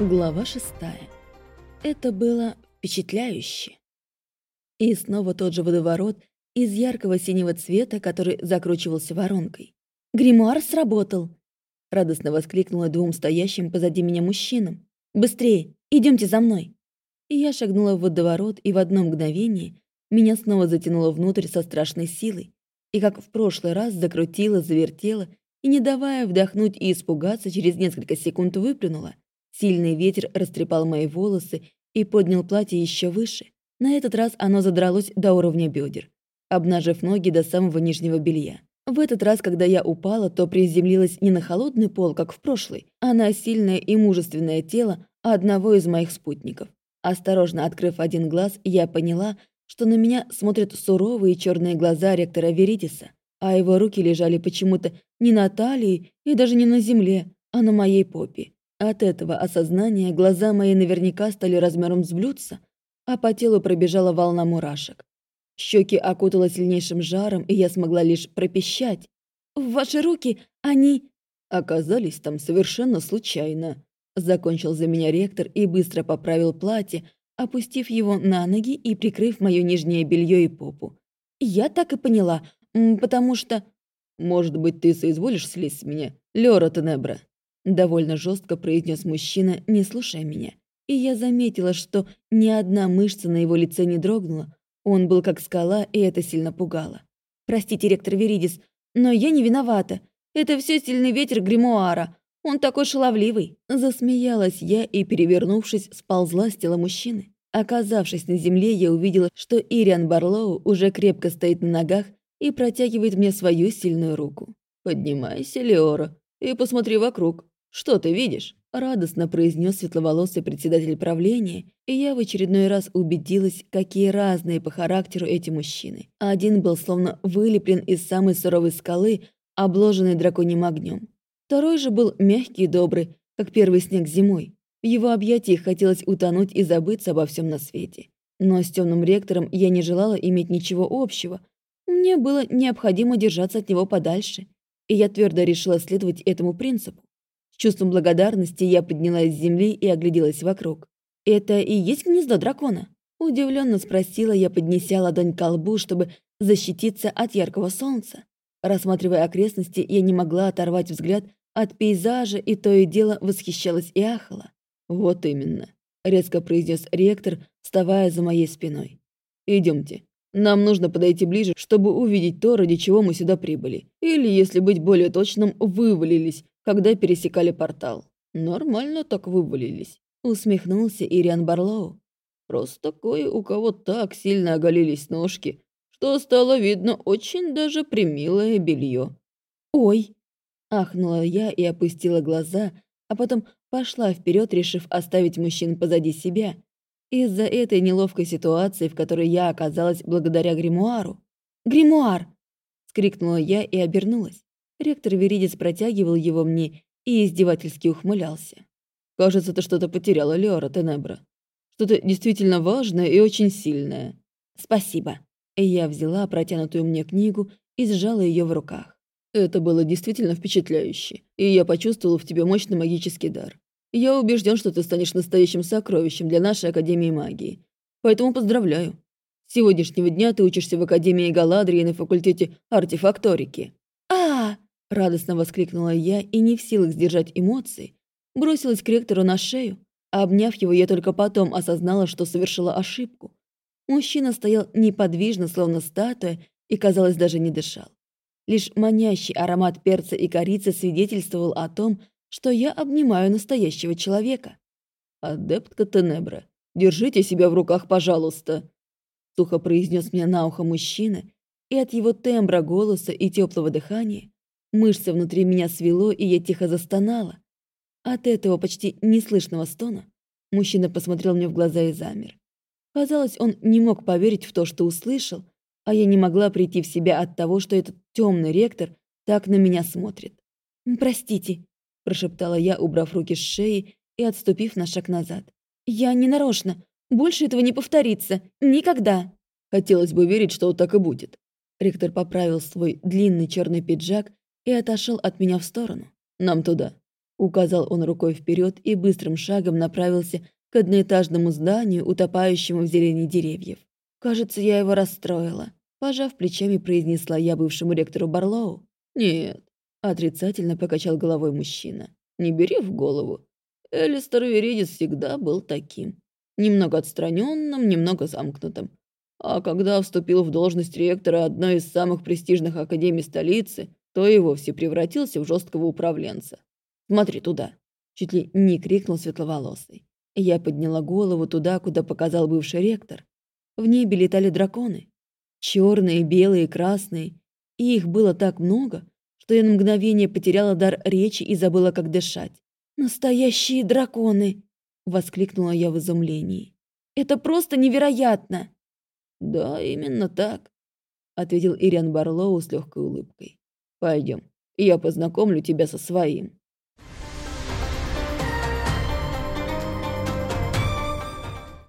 Глава шестая. Это было впечатляюще. И снова тот же водоворот из яркого синего цвета, который закручивался воронкой. «Гримуар сработал!» Радостно воскликнула двум стоящим позади меня мужчинам. «Быстрее! идемте за мной!» И я шагнула в водоворот, и в одно мгновение меня снова затянуло внутрь со страшной силой, и как в прошлый раз закрутила, завертела, и, не давая вдохнуть и испугаться, через несколько секунд выплюнула — Сильный ветер растрепал мои волосы и поднял платье еще выше. На этот раз оно задралось до уровня бедер, обнажив ноги до самого нижнего белья. В этот раз, когда я упала, то приземлилась не на холодный пол, как в прошлый, а на сильное и мужественное тело одного из моих спутников. Осторожно открыв один глаз, я поняла, что на меня смотрят суровые черные глаза ректора Веритиса, а его руки лежали почему-то не на талии и даже не на земле, а на моей попе. От этого осознания глаза мои наверняка стали размером с блюдца, а по телу пробежала волна мурашек. Щеки окутало сильнейшим жаром, и я смогла лишь пропищать. «В ваши руки они...» «Оказались там совершенно случайно», — закончил за меня ректор и быстро поправил платье, опустив его на ноги и прикрыв мое нижнее белье и попу. «Я так и поняла, потому что...» «Может быть, ты соизволишь слезть с меня, Лёра Тенебра?» Довольно жестко произнес мужчина, не слушая меня. И я заметила, что ни одна мышца на его лице не дрогнула. Он был как скала, и это сильно пугало. «Простите, ректор Веридис, но я не виновата. Это все сильный ветер гримуара. Он такой шаловливый». Засмеялась я и, перевернувшись, сползла с тела мужчины. Оказавшись на земле, я увидела, что Ириан Барлоу уже крепко стоит на ногах и протягивает мне свою сильную руку. «Поднимайся, Леора, и посмотри вокруг. «Что ты видишь?» – радостно произнес светловолосый председатель правления, и я в очередной раз убедилась, какие разные по характеру эти мужчины. Один был словно вылеплен из самой суровой скалы, обложенный драконьим огнем. Второй же был мягкий и добрый, как первый снег зимой. В его объятиях хотелось утонуть и забыться обо всем на свете. Но с темным ректором я не желала иметь ничего общего. Мне было необходимо держаться от него подальше, и я твердо решила следовать этому принципу чувством благодарности я поднялась с земли и огляделась вокруг. «Это и есть гнездо дракона?» Удивленно спросила я, поднеся ладонь к лбу, чтобы защититься от яркого солнца. Рассматривая окрестности, я не могла оторвать взгляд от пейзажа и то и дело восхищалась и ахала. «Вот именно», — резко произнес ректор, вставая за моей спиной. Идемте. Нам нужно подойти ближе, чтобы увидеть то, ради чего мы сюда прибыли. Или, если быть более точным, вывалились, когда пересекали портал. Нормально так вывалились. Усмехнулся Ириан Барлоу. Просто кое у кого так сильно оголились ножки, что стало видно очень даже примилое белье. «Ой!» – ахнула я и опустила глаза, а потом пошла вперед, решив оставить мужчин позади себя. Из-за этой неловкой ситуации, в которой я оказалась благодаря гримуару. «Гримуар!» – скрикнула я и обернулась. Ректор Веридец протягивал его мне и издевательски ухмылялся. «Кажется, ты что-то потеряла, Леора Тенебра. Что-то действительно важное и очень сильное». «Спасибо». Я взяла протянутую мне книгу и сжала ее в руках. «Это было действительно впечатляюще, и я почувствовал в тебе мощный магический дар. Я убежден, что ты станешь настоящим сокровищем для нашей Академии магии. Поэтому поздравляю. С сегодняшнего дня ты учишься в Академии Галадрии на факультете артефакторики». «А, Радостно воскликнула я и не в силах сдержать эмоции, бросилась к ректору на шею, а обняв его, я только потом осознала, что совершила ошибку. Мужчина стоял неподвижно, словно статуя, и, казалось, даже не дышал. Лишь манящий аромат перца и корицы свидетельствовал о том, что я обнимаю настоящего человека. «Адептка Тенебра, держите себя в руках, пожалуйста», сухо произнес мне на ухо мужчина, и от его тембра голоса и теплого дыхания Мышцы внутри меня свело, и я тихо застонала. От этого почти неслышного стона мужчина посмотрел мне в глаза и замер. Казалось, он не мог поверить в то, что услышал, а я не могла прийти в себя от того, что этот темный ректор так на меня смотрит. «Простите», – прошептала я, убрав руки с шеи и отступив на шаг назад. «Я не нарочно. Больше этого не повторится. Никогда». Хотелось бы верить, что так и будет. Ректор поправил свой длинный черный пиджак и отошел от меня в сторону. Нам туда. Указал он рукой вперед и быстрым шагом направился к одноэтажному зданию, утопающему в зелени деревьев. Кажется, я его расстроила. Пожав плечами, произнесла я бывшему ректору Барлоу. «Нет», — отрицательно покачал головой мужчина. «Не бери в голову. Элистер Веридис всегда был таким. Немного отстраненным, немного замкнутым. А когда вступил в должность ректора одной из самых престижных академий столицы, то и вовсе превратился в жесткого управленца. «Смотри туда!» — чуть ли не крикнул светловолосый. Я подняла голову туда, куда показал бывший ректор. В небе летали драконы. Черные, белые, красные. И их было так много, что я на мгновение потеряла дар речи и забыла, как дышать. «Настоящие драконы!» — воскликнула я в изумлении. «Это просто невероятно!» «Да, именно так», — ответил Ириан Барлоу с легкой улыбкой. «Пойдем, я познакомлю тебя со своим».